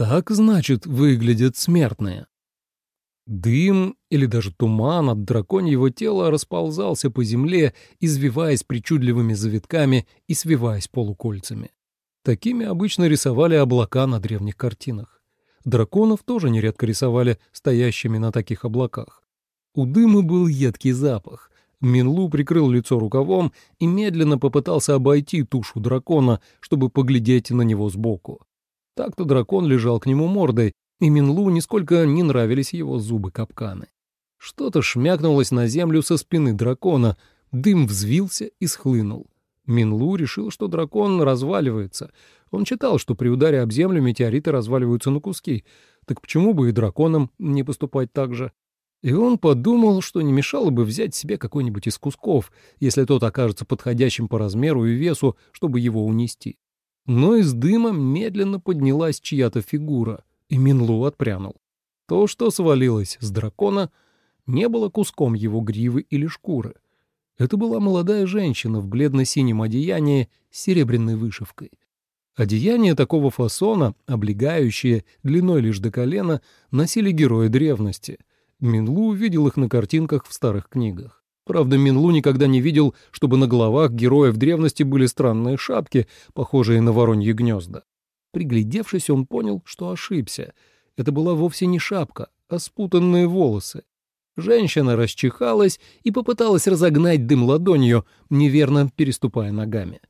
Так, значит, выглядят смертные. Дым или даже туман от драконьего тела расползался по земле, извиваясь причудливыми завитками и свиваясь полукольцами. Такими обычно рисовали облака на древних картинах. Драконов тоже нередко рисовали стоящими на таких облаках. У дыма был едкий запах. Минлу прикрыл лицо рукавом и медленно попытался обойти тушу дракона, чтобы поглядеть на него сбоку. Так-то дракон лежал к нему мордой, и Минлу нисколько не нравились его зубы-капканы. Что-то шмякнулось на землю со спины дракона, дым взвился и схлынул. Минлу решил, что дракон разваливается. Он читал, что при ударе об землю метеориты разваливаются на куски. Так почему бы и драконам не поступать так же? И он подумал, что не мешало бы взять себе какой-нибудь из кусков, если тот окажется подходящим по размеру и весу, чтобы его унести. Но из дыма медленно поднялась чья-то фигура — и Минлу отпрянул. То, что свалилось с дракона, не было куском его гривы или шкуры. Это была молодая женщина в бледно-синем одеянии с серебряной вышивкой. Одеяние такого фасона, облегающие, длиной лишь до колена, носили герои древности. Минлу видел их на картинках в старых книгах. Правда, Минлу никогда не видел, чтобы на головах героев древности были странные шапки, похожие на вороньи гнезда. Приглядевшись, он понял, что ошибся. Это была вовсе не шапка, а спутанные волосы. Женщина расчихалась и попыталась разогнать дым ладонью, неверно переступая ногами.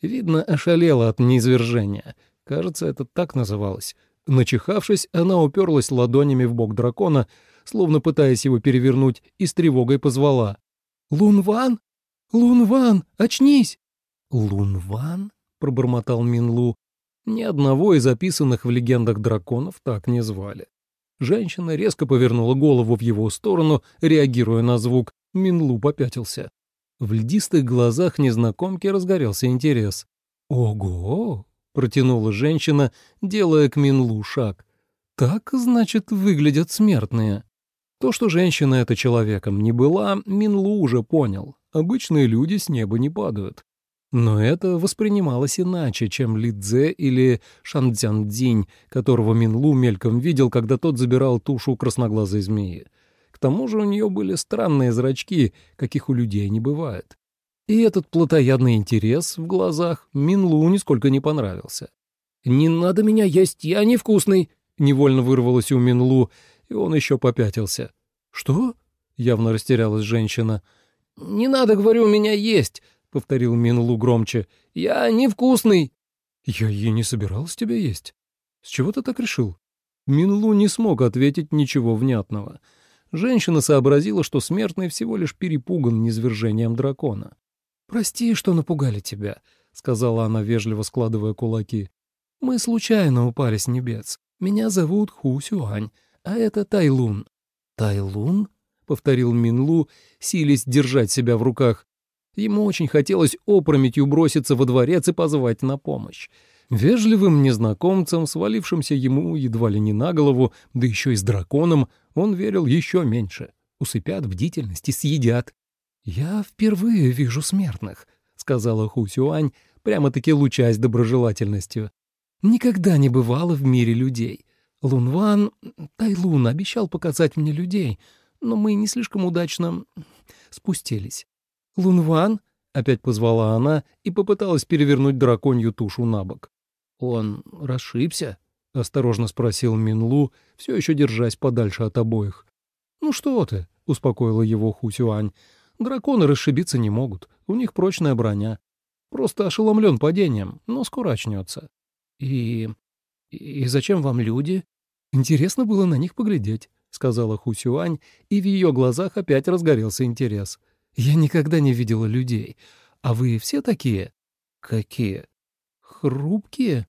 Видно, ошалела от неизвержения. Кажется, это так называлось. Начихавшись, она уперлась ладонями в бок дракона, словно пытаясь его перевернуть, и с тревогой позвала. «Лунван? Лунван, очнись!» «Лунван?» — пробормотал Минлу. Ни одного из описанных в легендах драконов так не звали. Женщина резко повернула голову в его сторону, реагируя на звук. Минлу попятился. В льдистых глазах незнакомки разгорелся интерес. «Ого!» — протянула женщина, делая к Минлу шаг. «Так, значит, выглядят смертные». То, что женщина это человеком не была, Минлу уже понял. Обычные люди с неба не падают. Но это воспринималось иначе, чем Лидзе или Шандзяндзинь, которого Минлу мельком видел, когда тот забирал тушу красноглазой змеи. К тому же у нее были странные зрачки, каких у людей не бывает. И этот плотоядный интерес в глазах Минлу нисколько не понравился. «Не надо меня есть, я невкусный!» — невольно вырвалось у Минлу, и он еще попятился. «Что?» — явно растерялась женщина. «Не надо, говорю, меня есть!» повторил Минлу громче. «Я невкусный!» «Я и не собирался тебя есть. С чего ты так решил?» Минлу не смог ответить ничего внятного. Женщина сообразила, что смертный всего лишь перепуган низвержением дракона. «Прости, что напугали тебя», — сказала она, вежливо складывая кулаки. «Мы случайно упали с небес. Меня зовут Ху Сюань, а это Тайлун». «Тайлун?» — повторил Минлу, силясь держать себя в руках. Ему очень хотелось опрометью броситься во дворец и позвать на помощь. Вежливым незнакомцам, свалившимся ему едва ли не на голову, да еще и с драконом, он верил еще меньше. Усыпят бдительность и съедят. «Я впервые вижу смертных», — сказала Ху Сюань, прямо-таки лучась доброжелательностью. «Никогда не бывало в мире людей. Лунван, Тайлун обещал показать мне людей, но мы не слишком удачно спустились. «Лунван?» — опять позвала она и попыталась перевернуть драконью тушу на бок. «Он расшибся?» — осторожно спросил Минлу, все еще держась подальше от обоих. «Ну что ты?» — успокоила его Хусюань. «Драконы расшибиться не могут, у них прочная броня. Просто ошеломлен падением, но скоро очнется». «И... и зачем вам люди?» «Интересно было на них поглядеть», — сказала Хусюань, и в ее глазах опять разгорелся интерес — я никогда не видела людей. А вы все такие? Какие? Хрупкие?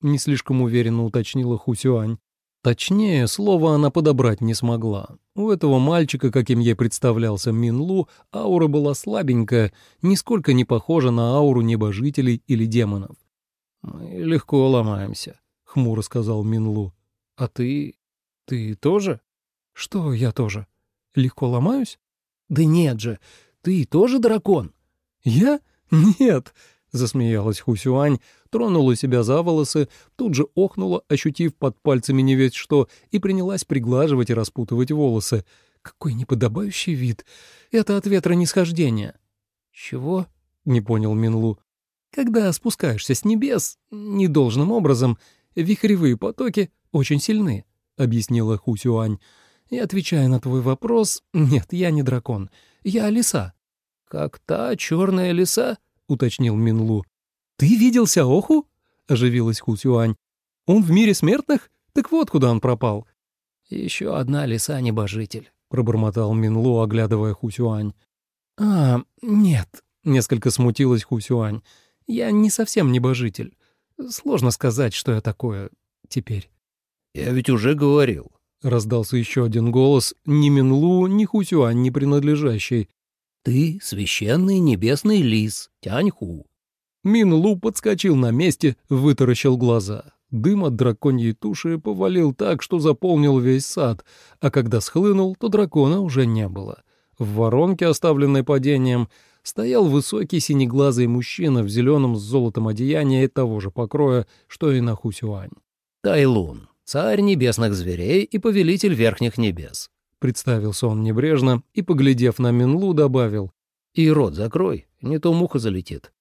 Не слишком уверенно уточнила Хусюань. Точнее, слова она подобрать не смогла. У этого мальчика, каким ей представлялся Минлу, аура была слабенькая, нисколько не похожа на ауру небожителей или демонов. «Мы легко ломаемся», — хмуро сказал Минлу. «А ты... ты тоже?» «Что я тоже? Легко ломаюсь?» «Да нет же, ты тоже дракон?» «Я? Нет!» — засмеялась Хусюань, тронула себя за волосы, тут же охнула, ощутив под пальцами не весь что, и принялась приглаживать и распутывать волосы. «Какой неподобающий вид! Это от ветра нисхождения!» «Чего?» — не понял Минлу. «Когда спускаешься с небес, недолжным образом, вихревые потоки очень сильны», — объяснила Хусюань. «И отвечая на твой вопрос, нет, я не дракон, я лиса». «Как та черная лиса?» — уточнил Минлу. «Ты видел Сяоху?» — оживилась Хусюань. «Он в мире смертных? Так вот куда он пропал». «Еще одна лиса-небожитель», — пробормотал Минлу, оглядывая Хусюань. «А, нет», — несколько смутилась Хусюань. «Я не совсем небожитель. Сложно сказать, что я такое теперь». «Я ведь уже говорил», — раздался еще один голос, ни Минлу, ни Хусюань не принадлежащий. Ты священный небесный лис, Тяньху. Минлу подскочил на месте, вытаращил глаза. Дым от драконьей туши повалил так, что заполнил весь сад, а когда схлынул, то дракона уже не было. В воронке, оставленной падением, стоял высокий синеглазый мужчина в зеленом с золотом одеянии того же покроя, что и на Хусюань. Тайлун, царь небесных зверей и повелитель верхних небес. — представился он небрежно и, поглядев на Минлу, добавил. «И рот закрой, не то муха залетит».